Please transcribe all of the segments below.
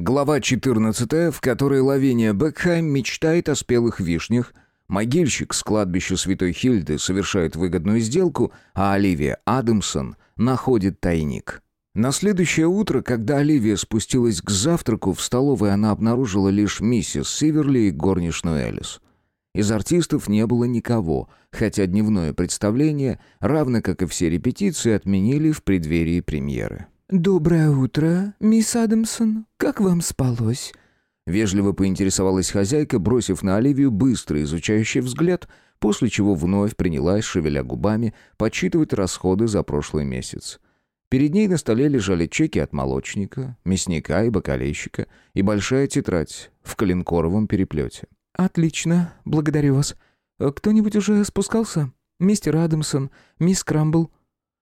Глава 14, в которой Лавиния Бекхайм мечтает о спелых вишнях, могильщик с кладбища Святой Хильды совершает выгодную сделку, а Оливия Адамсон находит тайник. На следующее утро, когда Оливия спустилась к завтраку, в столовой она обнаружила лишь миссис Сиверли и горничную Элис. Из артистов не было никого, хотя дневное представление, равно как и все репетиции, отменили в преддверии премьеры. «Доброе утро, мисс Адамсон. Как вам спалось?» Вежливо поинтересовалась хозяйка, бросив на Оливию быстрый изучающий взгляд, после чего вновь принялась, шевеля губами, подсчитывать расходы за прошлый месяц. Перед ней на столе лежали чеки от молочника, мясника и бакалейщика и большая тетрадь в коленкоровом переплете. «Отлично, благодарю вас. Кто-нибудь уже спускался? Мистер Адамсон, мисс Крамбл?»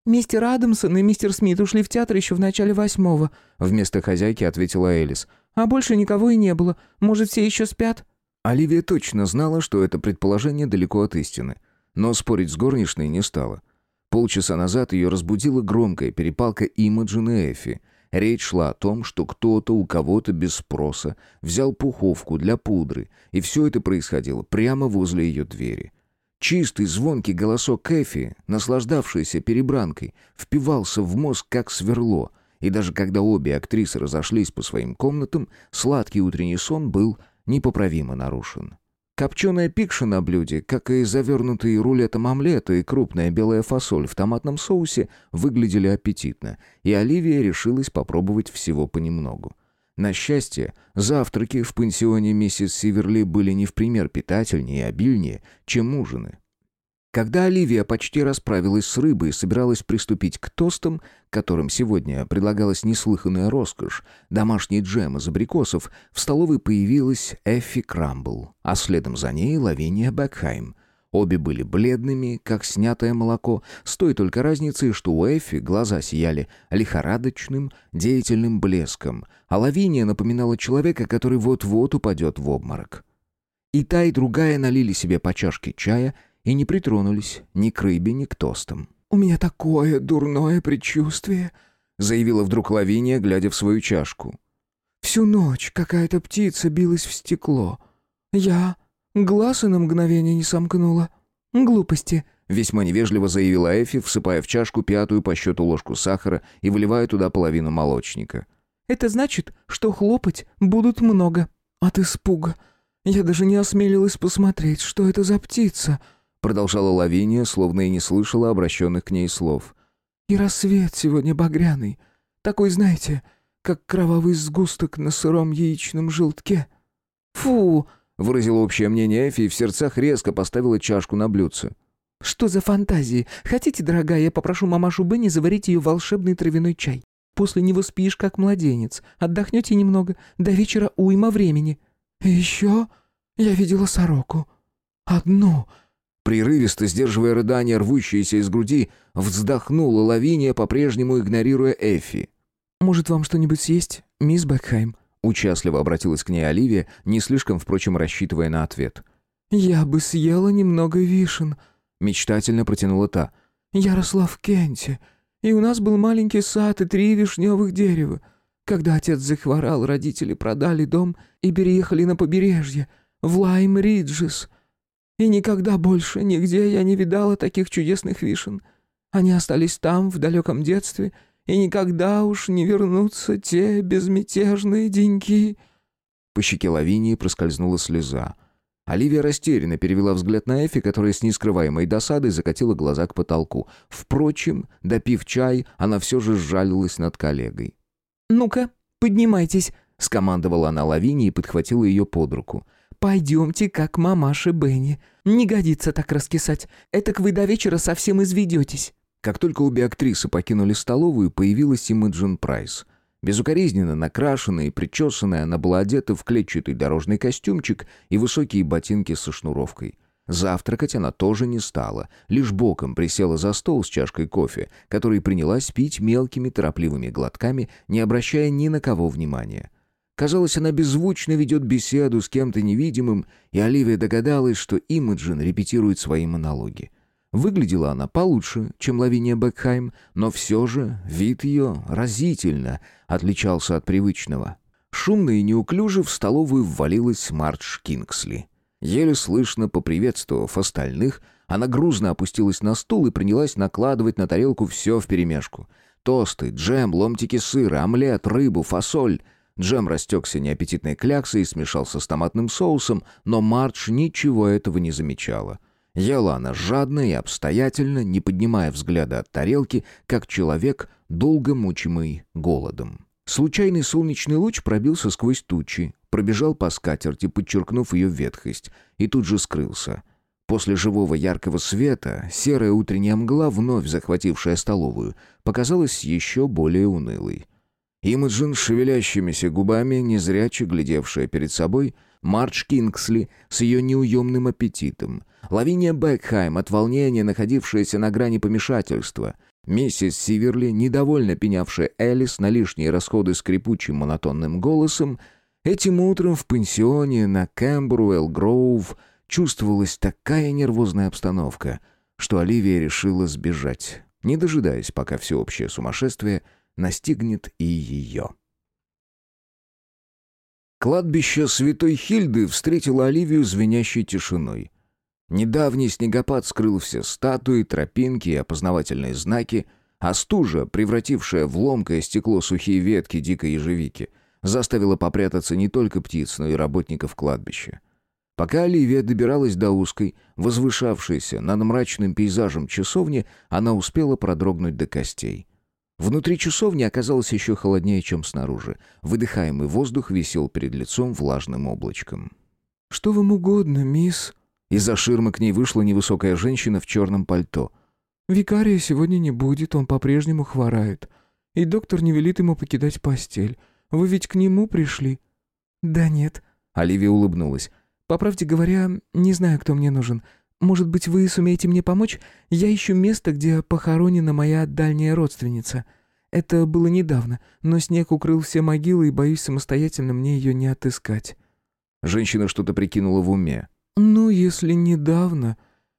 «Мистер Адамсон и мистер Смит ушли в театр еще в начале восьмого», вместо хозяйки ответила Элис. «А больше никого и не было. Может, все еще спят?» Оливия точно знала, что это предположение далеко от истины, но спорить с горничной не стала. Полчаса назад ее разбудила громкая перепалка Имаджин и Эфи. Речь шла о том, что кто-то у кого-то без спроса взял пуховку для пудры, и все это происходило прямо возле ее двери. Чистый звонкий голосок Эфи, наслаждавшийся перебранкой, впивался в мозг как сверло, и даже когда обе актрисы разошлись по своим комнатам, сладкий утренний сон был непоправимо нарушен. Копченая пикша на блюде, как и завернутый рулетом омлета и крупная белая фасоль в томатном соусе, выглядели аппетитно, и Оливия решилась попробовать всего понемногу. На счастье, завтраки в пансионе миссис Сиверли были не в пример питательнее и обильнее, чем ужины. Когда Оливия почти расправилась с рыбой и собиралась приступить к тостам, которым сегодня предлагалась неслыханная роскошь, домашний джем из абрикосов, в столовой появилась Эффи Крамбл, а следом за ней Лавиния Бекхайм. Обе были бледными, как снятое молоко, с той только разницей, что у Эффи глаза сияли лихорадочным, деятельным блеском, а Лавиния напоминала человека, который вот-вот упадет в обморок. И та, и другая налили себе по чашке чая — и не притронулись ни к рыбе, ни к тостам. «У меня такое дурное предчувствие», — заявила вдруг Лавиния, глядя в свою чашку. «Всю ночь какая-то птица билась в стекло. Я глаз и на мгновение не сомкнула. Глупости», — весьма невежливо заявила Эфи, всыпая в чашку пятую по счету ложку сахара и выливая туда половину молочника. «Это значит, что хлопать будут много. От испуга. Я даже не осмелилась посмотреть, что это за птица», продолжала Лавиния, словно и не слышала обращенных к ней слов. «И рассвет сегодня багряный. Такой, знаете, как кровавый сгусток на сыром яичном желтке». «Фу!» — выразила общее мнение Эфи и в сердцах резко поставила чашку на блюдце. «Что за фантазии? Хотите, дорогая, я попрошу мамашу Бенни заварить ее волшебный травяной чай. После него спишь, как младенец. Отдохнете немного. До вечера уйма времени. И еще я видела сороку. Одну, Прерывисто, сдерживая рыдания, рвущиеся из груди, вздохнула Лавиния, по-прежнему игнорируя Эффи. «Может, вам что-нибудь съесть, мисс Бекхайм?» Участливо обратилась к ней Оливия, не слишком, впрочем, рассчитывая на ответ. «Я бы съела немного вишен», — мечтательно протянула та. «Я росла в Кенте, и у нас был маленький сад и три вишневых дерева. Когда отец захворал, родители продали дом и переехали на побережье, в Лайм-Риджес. И никогда больше нигде я не видала таких чудесных вишен. Они остались там, в далеком детстве, и никогда уж не вернутся те безмятежные деньки». По щеке Лавинии проскользнула слеза. Оливия растерянно перевела взгляд на Эфи, которая с нескрываемой досадой закатила глаза к потолку. Впрочем, допив чай, она все же сжалилась над коллегой. «Ну-ка, поднимайтесь», — скомандовала она Лавинии и подхватила ее под руку. «Пойдемте, как мамаши Бенни. Не годится так раскисать. Этак вы до вечера совсем изведетесь». Как только обе актрисы покинули столовую, появилась Имаджин Прайс. Безукоризненно накрашенная и причесанная, она была одета в клетчатый дорожный костюмчик и высокие ботинки со шнуровкой. Завтракать она тоже не стала, лишь боком присела за стол с чашкой кофе, который принялась пить мелкими торопливыми глотками, не обращая ни на кого внимания. Казалось, она беззвучно ведет беседу с кем-то невидимым, и Оливия догадалась, что Имаджин репетирует свои монологи. Выглядела она получше, чем Лавиния Бекхайм, но все же вид ее разительно отличался от привычного. Шумно и неуклюже в столовую ввалилась Мардж Кингсли. Еле слышно поприветствовав остальных, она грузно опустилась на стул и принялась накладывать на тарелку все вперемешку. Тосты, джем, ломтики сыра, омлет, рыбу, фасоль. Джем растекся неаппетитной кляксой и смешался с томатным соусом, но Мардж ничего этого не замечала. Ела она жадно и обстоятельно, не поднимая взгляда от тарелки, как человек, долго мучимый голодом. Случайный солнечный луч пробился сквозь тучи, пробежал по скатерти, подчеркнув ее ветхость, и тут же скрылся. После живого яркого света серая утренняя мгла, вновь захватившая столовую, показалась еще более унылой. Имаджин, шевелящимися губами, незряче глядевшая перед собой, Мардж Кингсли с ее неуемным аппетитом, Лавиния Бекхайм от волнения, находившаяся на грани помешательства, миссис Сиверли, недовольно пенявшая Элис на лишние расходы скрипучим монотонным голосом, этим утром в пансионе на Кэмбруэлл-Гроув чувствовалась такая нервозная обстановка, что Оливия решила сбежать, не дожидаясь, пока всеобщее сумасшествие настигнет и ее. Кладбище Святой Хильды встретило Оливию звенящей тишиной. Недавний снегопад скрыл все статуи, тропинки и опознавательные знаки, а стужа, превратившая в ломкое стекло сухие ветки дикой ежевики, заставила попрятаться не только птиц, но и работников кладбища. Пока Оливия добиралась до узкой, возвышавшейся над мрачным пейзажем часовни, она успела продрогнуть до костей. Внутри часовни оказалось еще холоднее, чем снаружи. Выдыхаемый воздух висел перед лицом влажным облачком. «Что вам угодно, мисс?» Из-за ширмы к ней вышла невысокая женщина в черном пальто. «Викария сегодня не будет, он по-прежнему хворает. И доктор не велит ему покидать постель. Вы ведь к нему пришли?» «Да нет». Оливия улыбнулась. «По правде говоря, не знаю, кто мне нужен. Может быть, вы сумеете мне помочь? Я ищу место, где похоронена моя дальняя родственница. Это было недавно, но снег укрыл все могилы, и боюсь самостоятельно мне ее не отыскать». Женщина что-то прикинула в уме. «Ну, если недавно,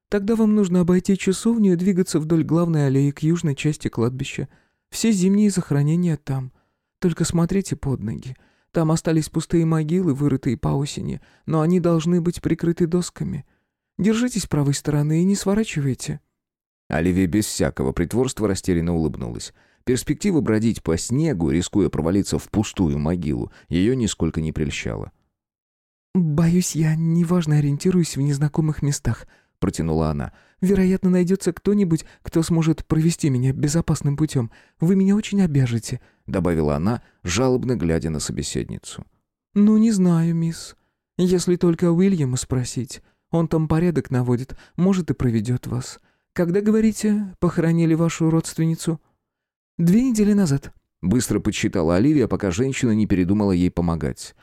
тогда вам нужно обойти часовню и двигаться вдоль главной аллеи к южной части кладбища. Все зимние захоронения там. Только смотрите под ноги. Там остались пустые могилы, вырытые по осени, но они должны быть прикрыты досками». Держитесь правой стороны и не сворачивайте». Оливия без всякого притворства растерянно улыбнулась. Перспектива бродить по снегу, рискуя провалиться в пустую могилу, ее нисколько не прельщала. «Боюсь, я неважно ориентируюсь в незнакомых местах», — протянула она. «Вероятно, найдется кто-нибудь, кто сможет провести меня безопасным путем. Вы меня очень обяжете», — добавила она, жалобно глядя на собеседницу. «Ну, не знаю, мисс. Если только Уильяма спросить. Он там порядок наводит, может и проведет вас. Когда, говорите, похоронили вашу родственницу?» «Две недели назад». Быстро подсчитала Оливия, пока женщина не передумала ей помогать.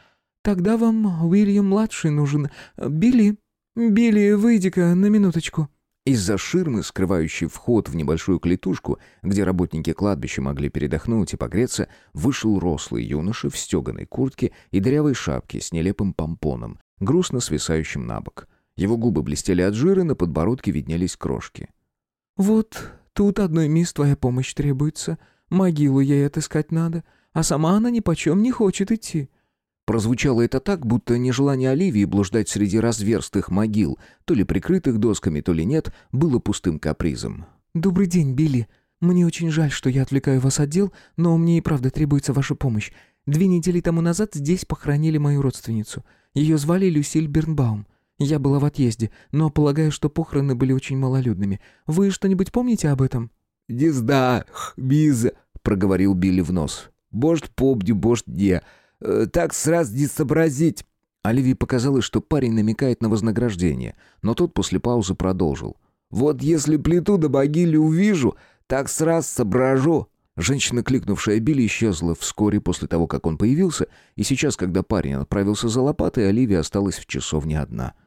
«Тогда вам Уильям-младший нужен. Билли, Билли, выйди-ка на минуточку». Из-за ширмы, скрывающей вход в небольшую клетушку, где работники кладбища могли передохнуть и погреться, вышел рослый юноша в стеганой куртке и дырявой шапке с нелепым помпоном, грустно свисающим на бок. Его губы блестели от жира, на подбородке виднелись крошки. «Вот тут одной мисс твоя помощь требуется. Могилу ей отыскать надо, а сама она ни почем не хочет идти». Прозвучало это так, будто нежелание Оливии блуждать среди разверстых могил, то ли прикрытых досками, то ли нет, было пустым капризом. «Добрый день, Билли. Мне очень жаль, что я отвлекаю вас от дел, но мне и правда требуется ваша помощь. Две недели тому назад здесь похоронили мою родственницу. Ее звали Люсиль Бернбаум. Я была в отъезде, но полагаю, что похороны были очень малолюдными. Вы что-нибудь помните об этом?» «Не знаю, Биз», — проговорил Билли в нос. «Божд помню, божд не. Э, так сразу не сообразить». Оливии показалось, что парень намекает на вознаграждение, но тот после паузы продолжил. «Вот если плиту до могиле увижу, так сразу соображу». Женщина, кликнувшая Билли, исчезла вскоре после того, как он появился, и сейчас, когда парень отправился за лопатой, Оливия осталась в часовне одна —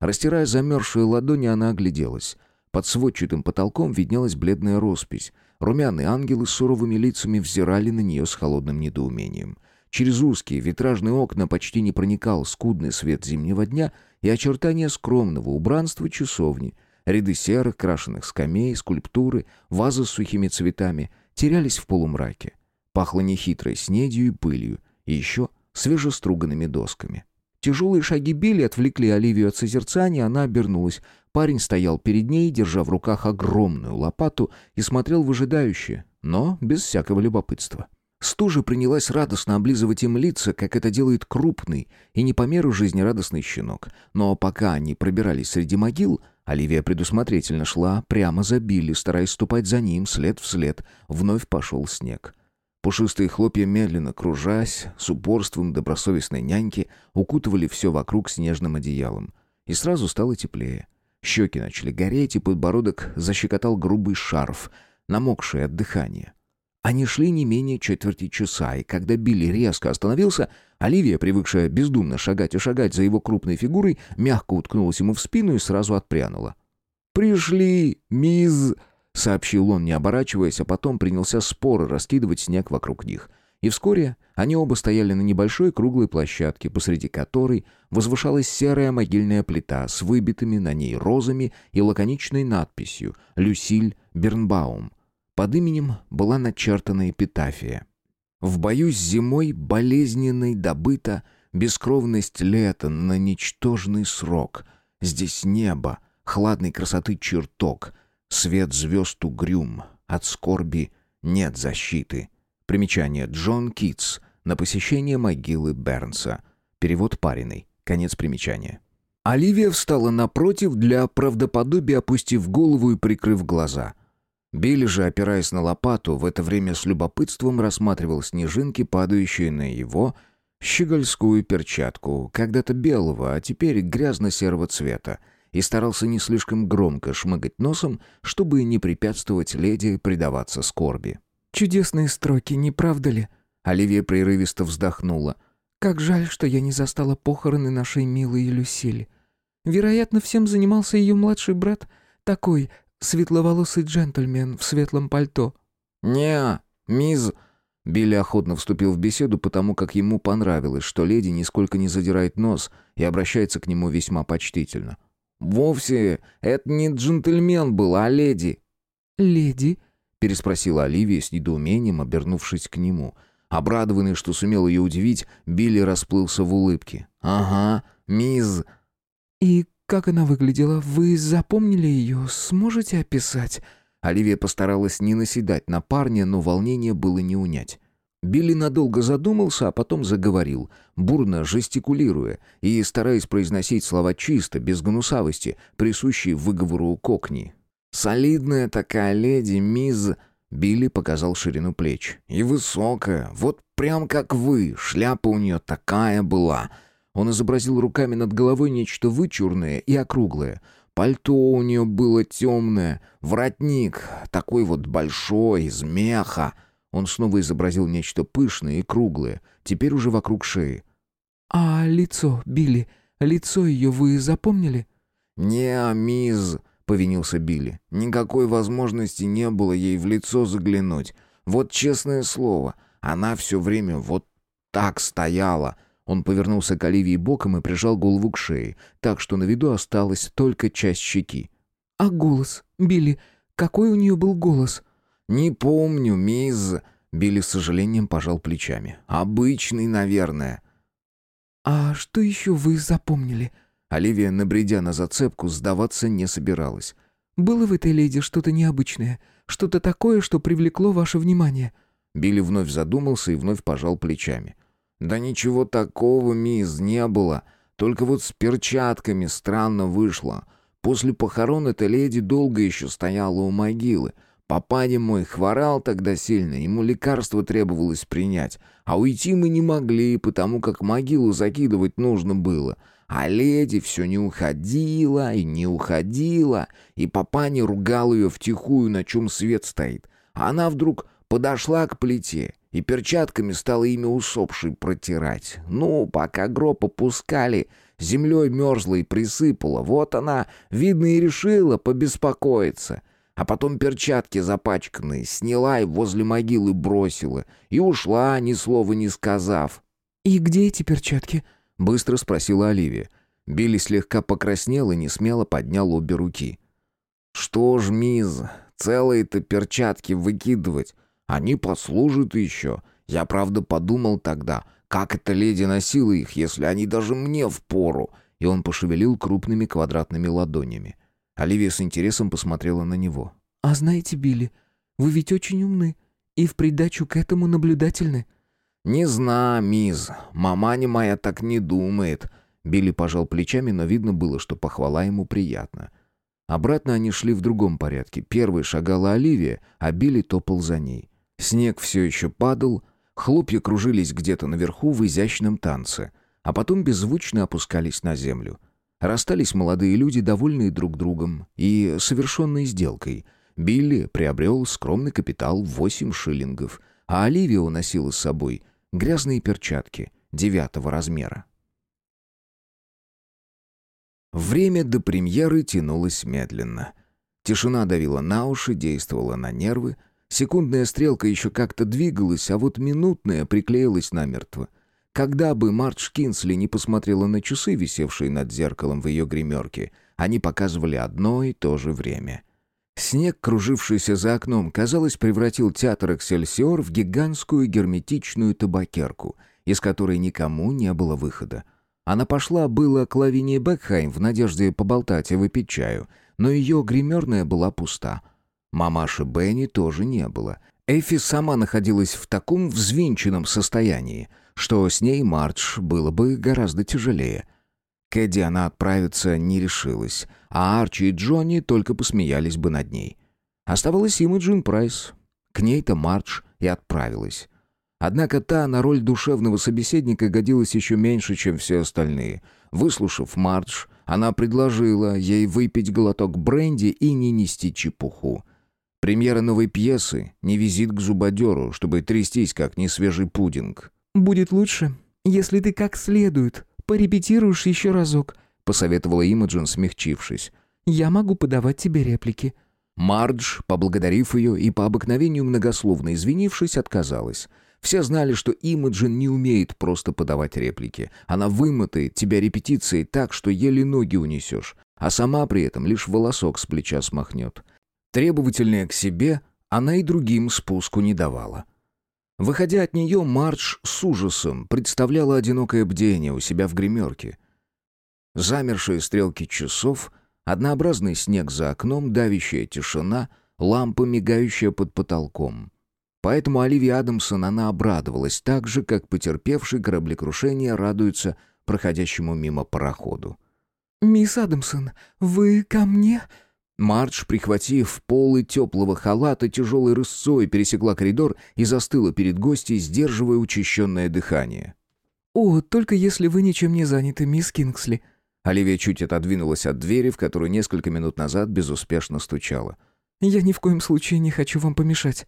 Растирая замерзшие ладони, она огляделась. Под сводчатым потолком виднелась бледная роспись. Румяные ангелы с суровыми лицами взирали на нее с холодным недоумением. Через узкие витражные окна почти не проникал скудный свет зимнего дня и очертания скромного убранства часовни. Ряды серых крашеных скамей, скульптуры, вазы с сухими цветами терялись в полумраке. Пахло нехитрой снедью и пылью, и еще свежеструганными досками. Тяжелые шаги Билли отвлекли Оливию от созерцания, она обернулась. Парень стоял перед ней, держа в руках огромную лопату и смотрел выжидающе, но без всякого любопытства. Стужа принялась радостно облизывать им лица, как это делает крупный и не по меру жизнерадостный щенок. Но пока они пробирались среди могил, Оливия предусмотрительно шла прямо за Билли, стараясь ступать за ним след в след. Вновь пошел снег. Пушистые хлопья, медленно кружась, с упорством добросовестной няньки, укутывали все вокруг снежным одеялом. И сразу стало теплее. Щеки начали гореть, и подбородок защекотал грубый шарф, намокший от дыхания. Они шли не менее четверти часа, и когда Билли резко остановился, Оливия, привыкшая бездумно шагать и шагать за его крупной фигурой, мягко уткнулась ему в спину и сразу отпрянула. «Пришли, мисс!» — сообщил он, не оборачиваясь, а потом принялся споры раскидывать снег вокруг них. И вскоре они оба стояли на небольшой круглой площадке, посреди которой возвышалась серая могильная плита с выбитыми на ней розами и лаконичной надписью «Люсиль Бернбаум», под именем была начертана эпитафия. «В бою с зимой болезненной добыта бескровность лета на ничтожный срок. Здесь небо, хладной красоты чертог, свет звезд угрюм, от скорби нет защиты». Примечание Джон Китс на посещение могилы Бернса. Перевод париной. Конец примечания. Оливия встала напротив, для правдоподобия опустив голову и прикрыв глаза. Билли же, опираясь на лопату, в это время с любопытством рассматривал снежинки, падающие на его щегольскую перчатку, когда-то белого, а теперь грязно-серого цвета, и старался не слишком громко шмыгать носом, чтобы не препятствовать леди предаваться скорби. «Чудесные строки, не правда ли?» Оливия прерывисто вздохнула. «Как жаль, что я не застала похороны нашей милой Люсили. Вероятно, всем занимался ее младший брат, такой светловолосый джентльмен в светлом пальто». «Не, мисс...» Билли охотно вступил в беседу, потому как ему понравилось, что леди нисколько не задирает нос и обращается к нему весьма почтительно. «Вовсе это не джентльмен был, а леди». «Леди?» — переспросила Оливия с недоумением, обернувшись к нему. Обрадованный, что сумел ее удивить, Билли расплылся в улыбке. «Ага, мисс...» «И «Как она выглядела? Вы запомнили ее? Сможете описать?» Оливия постаралась не наседать на парня, но волнение было не унять. Билли надолго задумался, а потом заговорил, бурно жестикулируя и стараясь произносить слова чисто, без гнусавости, присущие выговору кокни. «Солидная такая леди, мисс...» Билли показал ширину плеч. «И высокая, вот прям как вы, шляпа у нее такая была...» Он изобразил руками над головой нечто вычурное и округлое. Пальто у нее было темное, воротник такой вот большой, из меха. Он снова изобразил нечто пышное и круглое, теперь уже вокруг шеи. «А лицо, Билли, лицо ее вы запомнили?» «Не, мисс», — повинился Билли. «Никакой возможности не было ей в лицо заглянуть. Вот честное слово, она все время вот так стояла». Он повернулся к Оливии боком и прижал голову к шее, так что на виду осталась только часть щеки. «А голос? Билли, какой у нее был голос?» «Не помню, мисс...» Билли с сожалением пожал плечами. «Обычный, наверное». «А что еще вы запомнили?» Оливия, набредя на зацепку, сдаваться не собиралась. «Было в этой леди что-то необычное? Что-то такое, что привлекло ваше внимание?» Билли вновь задумался и вновь пожал плечами. «Да ничего такого, мисс, не было. Только вот с перчатками странно вышло. После похорон эта леди долго еще стояла у могилы. Папаня мой хворал тогда сильно, ему лекарство требовалось принять. А уйти мы не могли, потому как могилу закидывать нужно было. А леди все не уходила и не уходила, и папаня ругал ее втихую, на чем свет стоит. А она вдруг подошла к плите и перчатками стала имя усопшей протирать. Ну, пока гроб опускали, землей мерзла и присыпала. Вот она, видно, и решила побеспокоиться. А потом перчатки запачканные сняла и возле могилы бросила. И ушла, ни слова не сказав. «И где эти перчатки?» — быстро спросила Оливия. Билли слегка покраснел и несмело поднял обе руки. «Что ж, мисс, целые-то перчатки выкидывать. Они послужат еще. Я, правда, подумал тогда, Как эта леди носила их, если они даже мне впору?» И он пошевелил крупными квадратными ладонями. Оливия с интересом посмотрела на него. «А знаете, Билли, вы ведь очень умны и в придачу к этому наблюдательны». «Не знаю, мисс. Маманя моя так не думает». Билли пожал плечами, но видно было, что похвала ему приятна. Обратно они шли в другом порядке. Первой шагала Оливия, а Билли топал за ней. Снег все еще падал, хлопья кружились где-то наверху в изящном танце, а потом беззвучно опускались на землю. Расстались молодые люди, довольные друг другом и совершенной сделкой. Билли приобрел скромный капитал в 8 шиллингов, а Оливия уносила с собой грязные перчатки девятого размера. Время до премьеры тянулось медленно. Тишина давила на уши, действовала на нервы. Секундная стрелка еще как-то двигалась, а вот минутная приклеилась намертво. Когда бы Мартш Кинсли не посмотрела на часы, висевшие над зеркалом в ее гримерке, они показывали одно и то же время. Снег, кружившийся за окном, казалось, превратил театр «Эксельсиор» в гигантскую герметичную табакерку, из которой никому не было выхода. Она пошла было к Лавине Бекхайм в надежде поболтать и выпить чаю, но ее гримерная была пуста. Мамаши Бенни тоже не было. Эфи сама находилась в таком взвинченном состоянии, что с ней Мардж было бы гораздо тяжелее. К Эдди она отправиться не решилась, а Арчи и Джонни только посмеялись бы над ней. Оставалась Имаджин Прайс. К ней-то Мардж и отправилась. Однако та на роль душевного собеседника годилась еще меньше, чем все остальные. Выслушав Мардж, она предложила ей выпить глоток бренди и не нести чепуху. Премьера новой пьесы — не визит к зубодеру, чтобы трястись, как несвежий пудинг. «Будет лучше, если ты как следует порепетируешь еще разок», — посоветовала Имаджин, смягчившись. «Я могу подавать тебе реплики». Мардж, поблагодарив ее и по обыкновению многословно извинившись, отказалась — все знали, что Имаджин не умеет просто подавать реплики. Она вымотает тебя репетицией так, что еле ноги унесешь, а сама при этом лишь волосок с плеча смахнет. Требовательная к себе, она и другим спуску не давала. Выходя от нее, Мардж с ужасом представляла одинокое бдение у себя в гримерке. Замершие стрелки часов, однообразный снег за окном, давящая тишина, лампа, мигающая под потолком — Поэтому Оливии Адамсон она обрадовалась так же, как потерпевший кораблекрушение радуется проходящему мимо пароходу. «Мисс Адамсон, вы ко мне?» Мардж, прихватив полы теплого халата, тяжелой рысцой пересекла коридор и застыла перед гостьей, сдерживая учащенное дыхание. «О, только если вы ничем не заняты, мисс Кингсли». Оливия чуть отодвинулась от двери, в которую несколько минут назад безуспешно стучала. «Я ни в коем случае не хочу вам помешать.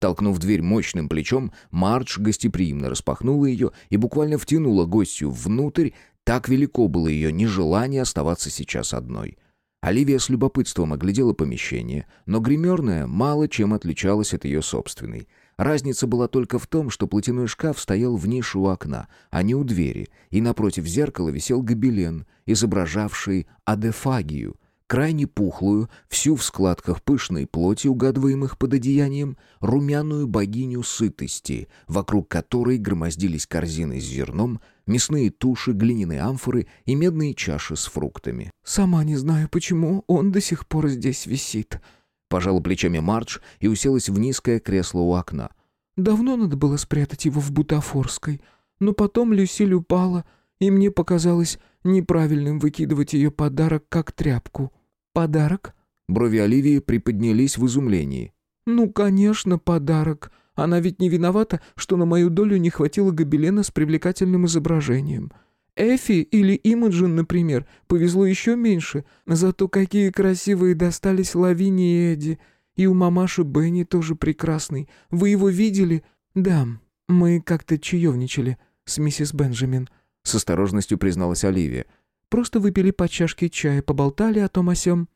Толкнув дверь мощным плечом, Мардж гостеприимно распахнула ее и буквально втянула гостью внутрь, так велико было ее нежелание оставаться сейчас одной. Оливия с любопытством оглядела помещение, но гримерная мало чем отличалась от ее собственной. Разница была только в том, что платяной шкаф стоял в нише у окна, а не у двери, и напротив зеркала висел гобелен, изображавший адефагию, крайне пухлую, всю в складках пышной плоти, угадываемых под одеянием, румяную богиню сытости, вокруг которой громоздились корзины с зерном, мясные туши, глиняные амфоры и медные чаши с фруктами. «Сама не знаю, почему он до сих пор здесь висит», — пожала плечами Мардж и уселась в низкое кресло у окна. «Давно надо было спрятать его в бутафорской, но потом Люсиль упала, и мне показалось неправильным выкидывать ее подарок как тряпку». «Подарок?» Брови Оливии приподнялись в изумлении. «Ну, конечно, подарок. Она ведь не виновата, что на мою долю не хватило гобелена с привлекательным изображением. Эфи или Имаджин, например, повезло еще меньше. Зато какие красивые достались Лавине и Эдди. И у мамаши Бенни тоже прекрасный. Вы его видели? Да, мы как-то чаевничали с миссис Бенджамин». С осторожностью призналась Оливия. Просто выпили по чашке чая, поболтали о том о сём.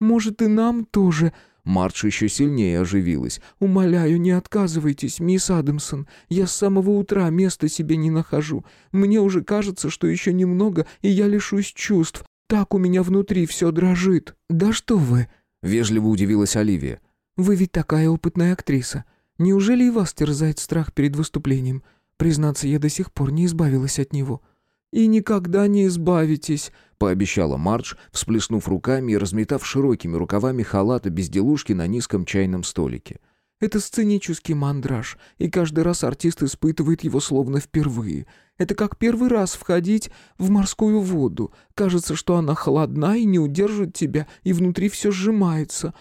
Может, и нам тоже...» Мардж еще сильнее оживилась. «Умоляю, не отказывайтесь, мисс Адамсон. Я с самого утра места себе не нахожу. Мне уже кажется, что еще немного, и я лишусь чувств. Так у меня внутри все дрожит». «Да что вы!» — вежливо удивилась Оливия. «Вы ведь такая опытная актриса. Неужели и вас терзает страх перед выступлением? Признаться, я до сих пор не избавилась от него». «И никогда не избавитесь», — пообещала Мардж, всплеснув руками и разметав широкими рукавами халата безделушки на низком чайном столике. «Это сценический мандраж, и каждый раз артист испытывает его словно впервые. Это как первый раз входить в морскую воду. Кажется, что она холодна и не удержит тебя, и внутри все сжимается.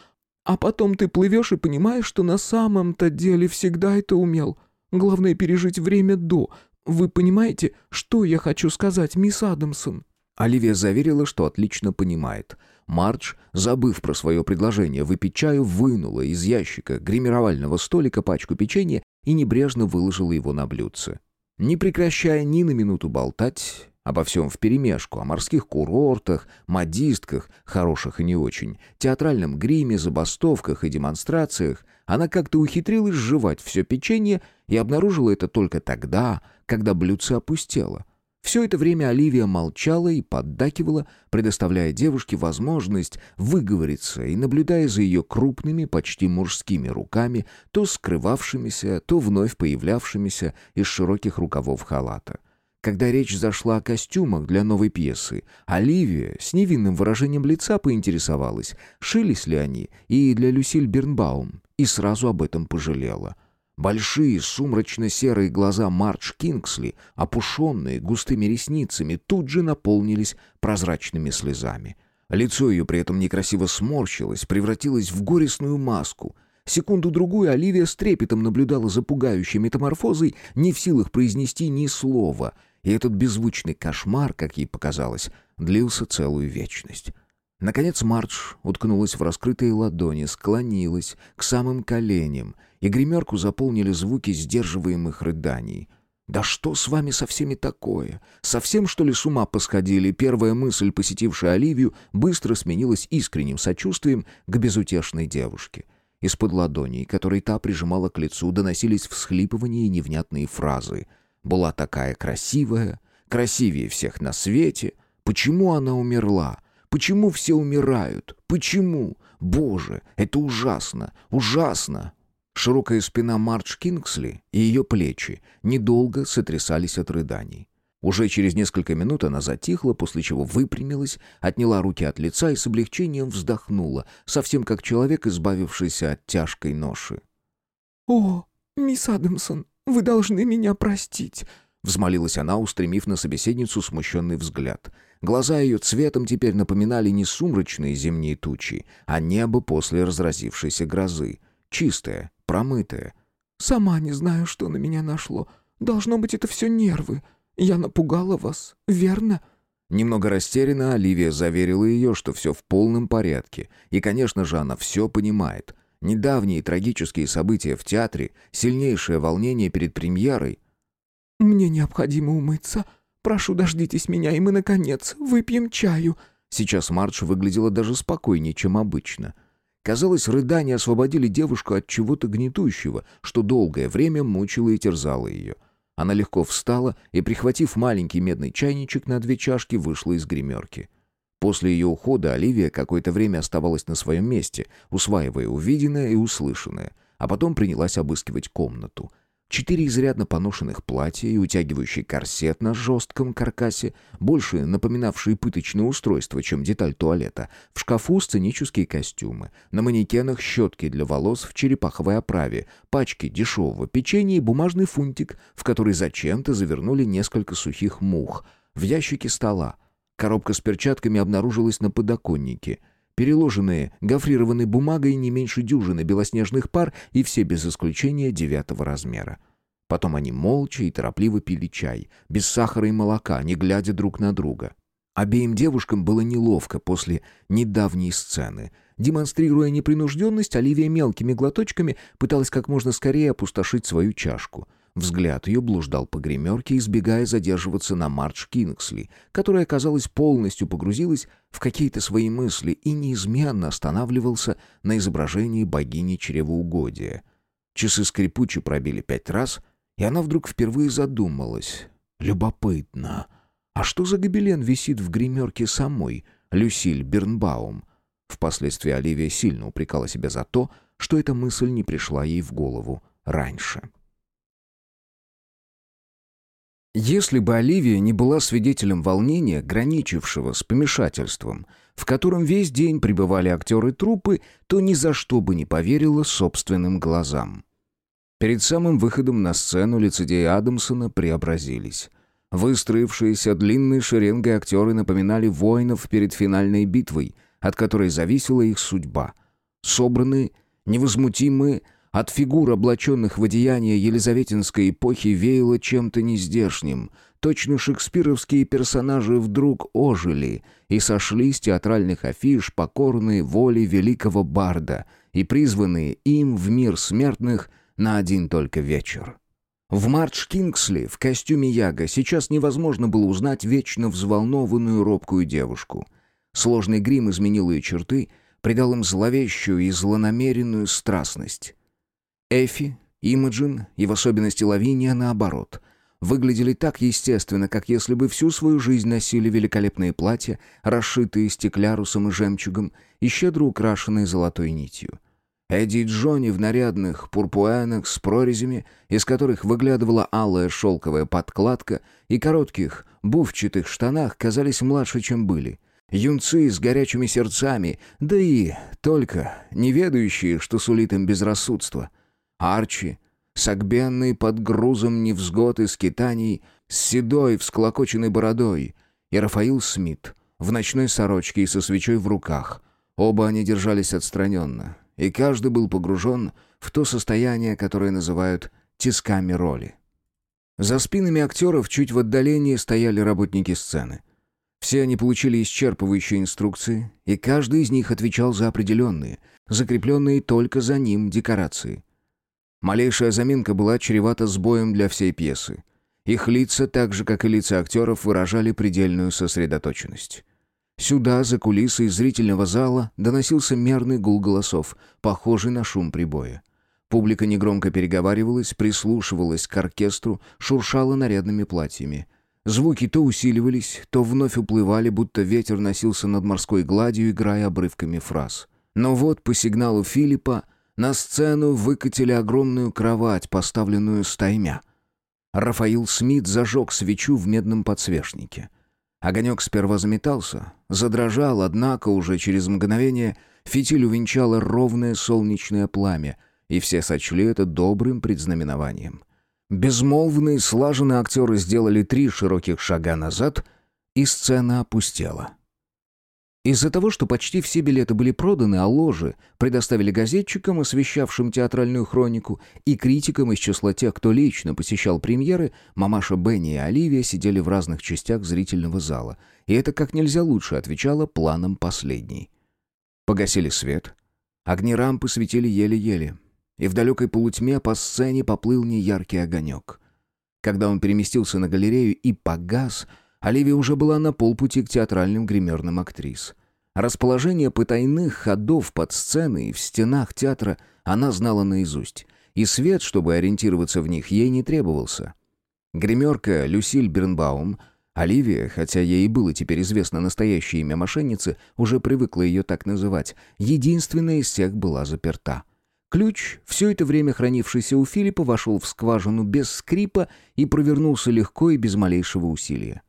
А потом ты плывешь и понимаешь, что на самом-то деле всегда это умел. Главное пережить время до, вы понимаете, что я хочу сказать, мисс Адамсон?» Оливия заверила, что отлично понимает. Мардж, забыв про свое предложение выпить чаю, вынула из ящика гримировального столика пачку печенья и небрежно выложила его на блюдце. Не прекращая ни на минуту болтать, обо всем вперемешку, о морских курортах, модистках, хороших и не очень, театральном гриме, забастовках и демонстрациях, она как-то ухитрилась жевать все печенье и обнаружила это только тогда, когда блюдце опустело. Все это время Оливия молчала и поддакивала, предоставляя девушке возможность выговориться и наблюдая за ее крупными, почти мужскими руками, то скрывавшимися, то вновь появлявшимися из широких рукавов халата. Когда речь зашла о костюмах для новой пьесы, Оливия с невинным выражением лица поинтересовалась, шились ли они и для Люсиль Бернбаум, и сразу об этом пожалела. Большие сумрачно-серые глаза Мардж Кингсли, опушенные густыми ресницами, тут же наполнились прозрачными слезами. Лицо ее при этом некрасиво сморщилось, превратилось в горестную маску — Секунду-другую Оливия с трепетом наблюдала за пугающей метаморфозой, не в силах произнести ни слова, и этот беззвучный кошмар, как ей показалось, длился целую вечность. Наконец Мардж уткнулась в раскрытые ладони, склонилась к самым коленям, и гримерку заполнили звуки сдерживаемых рыданий. «Да что с вами со всеми такое? Совсем, что ли, с ума посходили?» Первая мысль, посетившая Оливию, быстро сменилась искренним сочувствием к безутешной девушке. Из-под ладоней, которые та прижимала к лицу, доносились всхлипывания и невнятные фразы — была такая красивая, красивее всех на свете. Почему она умерла? Почему все умирают? Почему? Боже, это ужасно, ужасно!» Широкая спина Мардж Кингсли и ее плечи недолго сотрясались от рыданий. Уже через несколько минут она затихла, после чего выпрямилась, отняла руки от лица и с облегчением вздохнула, совсем как человек, избавившийся от тяжкой ноши. «О, мисс Адамсон, вы должны меня простить», — взмолилась она, устремив на собеседницу смущенный взгляд. Глаза ее цветом теперь напоминали не сумрачные зимние тучи, а небо после разразившейся грозы. Чистое, промытое. «Сама не знаю, что на меня нашло. Должно быть, это все нервы. Я напугала вас, верно?» Немного растерянно Оливия заверила ее, что все в полном порядке. И, конечно же, она все понимает. Недавние трагические события в театре, сильнейшее волнение перед премьерой. «Мне необходимо умыться. Прошу, дождитесь меня, и мы, наконец, выпьем чаю». Сейчас Мардж выглядела даже спокойнее, чем обычно. Казалось, рыдания освободили девушку от чего-то гнетущего, что долгое время мучило и терзало ее. Она легко встала и, прихватив маленький медный чайничек на две чашки, вышла из гримерки. После ее ухода Оливия какое-то время оставалась на своем месте, усваивая увиденное и услышанное, а потом принялась обыскивать комнату. Четыре изрядно поношенных платья и утягивающий корсет на жестком каркасе, больше напоминавшие пыточное устройство, чем деталь туалета, в шкафу сценические костюмы, на манекенах щетки для волос в черепаховой оправе, пачки дешевого печенья и бумажный фунтик, в который зачем-то завернули несколько сухих мух, в ящике стола — Коробка с перчатками обнаружилась на подоконнике. Переложенные гофрированной бумагой не меньше дюжины белоснежных пар и все без исключения девятого размера. Потом они молча и торопливо пили чай, без сахара и молока, не глядя друг на друга. Обеим девушкам было неловко после недавней сцены. Демонстрируя непринужденность, Оливия мелкими глоточками пыталась как можно скорее опустошить свою чашку. Взгляд ее блуждал по гримерке, избегая задерживаться на Мардж Кингсли, которая, казалось, полностью погрузилась в какие-то свои мысли и неизменно останавливался на изображении богини чревоугодия. Часы скрипуче пробили пять раз, и она вдруг впервые задумалась. «Любопытно. А что за гобелен висит в гримерке самой, Люсиль Бернбаум?» Впоследствии Оливия сильно упрекала себя за то, что эта мысль не пришла ей в голову раньше. Если бы Оливия не была свидетелем волнения, граничившего с помешательством, в котором весь день пребывали актеры труппы, то ни за что бы не поверила собственным глазам. Перед самым выходом на сцену лицедеи Адамсона преобразились. Выстроившиеся длинной шеренгой актеры напоминали воинов перед финальной битвой, от которой зависела их судьба. Собранные, невозмутимые, от фигур, облаченных в одеяние елизаветинской эпохи, веяло чем-то нездешним. Точно шекспировские персонажи вдруг ожили и сошли с театральных афиш, покорные воле великого барда и призванные им в мир смертных на один только вечер. В Мардж Кингсли в костюме Яга сейчас невозможно было узнать вечно взволнованную робкую девушку. Сложный грим изменил ее черты, придал им зловещую и злонамеренную страстность. Эфи, Имаджин и в особенности Лавиния наоборот выглядели так естественно, как если бы всю свою жизнь носили великолепные платья, расшитые стеклярусом и жемчугом и щедро украшенные золотой нитью. Эдди и Джонни в нарядных пурпуэнах с прорезями, из которых выглядывала алая шелковая подкладка, и коротких буфчатых штанах казались младше, чем были. Юнцы с горячими сердцами, да и только не ведающие, что сулит им безрассудство. Арчи, согбенный под грузом невзгод и скитаний, с седой всклокоченной бородой, и Рафаил Смит в ночной сорочке и со свечой в руках. Оба они держались отстраненно, и каждый был погружен в то состояние, которое называют «тисками роли». За спинами актеров чуть в отдалении стояли работники сцены. Все они получили исчерпывающие инструкции, и каждый из них отвечал за определенные, закрепленные только за ним декорации. Малейшая заминка была чревата сбоем для всей пьесы. Их лица, так же как и лица актеров, выражали предельную сосредоточенность. Сюда, за кулисы зрительного зала, доносился мерный гул голосов, похожий на шум прибоя. Публика негромко переговаривалась, прислушивалась к оркестру, шуршала нарядными платьями. Звуки то усиливались, то вновь уплывали, будто ветер носился над морской гладью, играя обрывками фраз. Но вот по сигналу Филиппа на сцену выкатили огромную кровать, поставленную стаймя. Рафаил Смит зажег свечу в медном подсвечнике. Огонек сперва заметался, задрожал, однако уже через мгновение фитиль увенчало ровное солнечное пламя, и все сочли это добрым предзнаменованием. Безмолвные, слаженные актеры сделали три широких шага назад, и сцена опустела. Из-за того, что почти все билеты были проданы, а ложи предоставили газетчикам, освещавшим театральную хронику, и критикам из числа тех, кто лично посещал премьеры, мамаша Бенни и Оливия сидели в разных частях зрительного зала, и это как нельзя лучше отвечало планам последней. Погасили свет. Огни рампы светили еле-еле, и в далекой полутьме по сцене поплыл неяркий огонек. Когда он переместился на галерею и погас — Оливия уже была на полпути к театральным гримерным актрис. Расположение потайных ходов под сценой и в стенах театра она знала наизусть, и свет, чтобы ориентироваться в них, ей не требовался. Гримерка Люсиль Бернбаум, Оливия, хотя ей и было теперь известно настоящее имя мошенницы, уже привыкла ее так называть, единственная из всех была заперта. Ключ, все это время хранившийся у Филиппа, вошел в скважину без скрипа и провернулся легко и без малейшего усилия.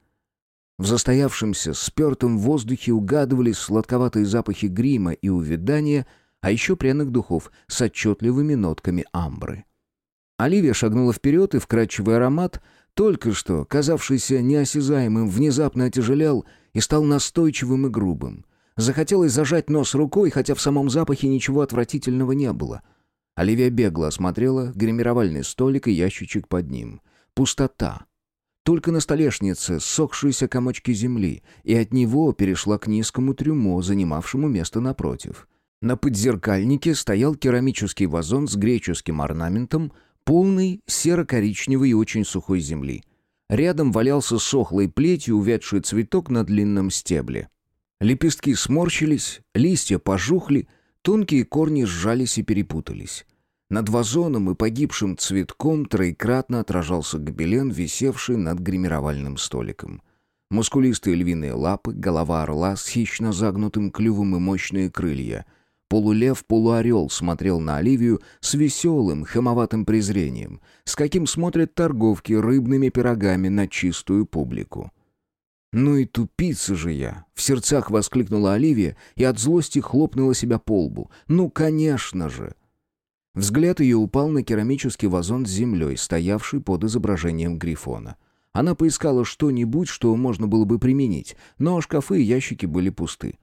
В застоявшемся, спертом воздухе угадывались сладковатые запахи грима и увядания, а еще пряных духов с отчетливыми нотками амбры. Оливия шагнула вперед, и вкрадчивый аромат, только что казавшийся неосязаемым, внезапно отяжелял и стал настойчивым и грубым. Захотелось зажать нос рукой, хотя в самом запахе ничего отвратительного не было. Оливия бегло осмотрела гримировальный столик и ящичек под ним. Пустота. Только на столешнице сохшиеся комочки земли, и от него перешла к низкому трюмо, занимавшему место напротив. На подзеркальнике стоял керамический вазон с греческим орнаментом, полный серо-коричневой и очень сухой земли. Рядом валялся сохлой плетью увядший цветок на длинном стебле. Лепестки сморщились, листья пожухли, тонкие корни сжались и перепутались. Над вазоном и погибшим цветком троекратно отражался гобелен, висевший над гримировальным столиком. Мускулистые львиные лапы, голова орла с хищно загнутым клювом и мощные крылья. Полулев, полуорел смотрел на Оливию с веселым, хамоватым презрением, с каким смотрят торговки рыбными пирогами на чистую публику. «Ну и тупица же я!» — в сердцах воскликнула Оливия и от злости хлопнула себя по лбу. «Ну, конечно же!» Взгляд ее упал на керамический вазон с землей, стоявший под изображением грифона. Она поискала что-нибудь, что можно было бы применить, но шкафы и ящики были пусты.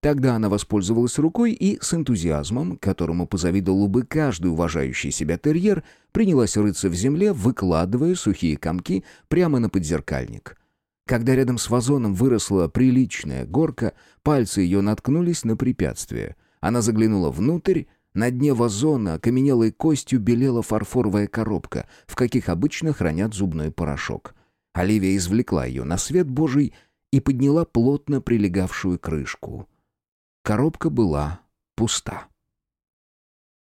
Тогда она воспользовалась рукой и с энтузиазмом, которому позавидовал бы каждый уважающий себя терьер, принялась рыться в земле, выкладывая сухие комки прямо на подзеркальник. Когда рядом с вазоном выросла приличная горка, пальцы ее наткнулись на препятствие. Она заглянула внутрь, на дне вазона окаменелой костью белела фарфоровая коробка, в каких обычно хранят зубной порошок. Оливия извлекла ее на свет Божий и подняла плотно прилегавшую крышку. Коробка была пуста.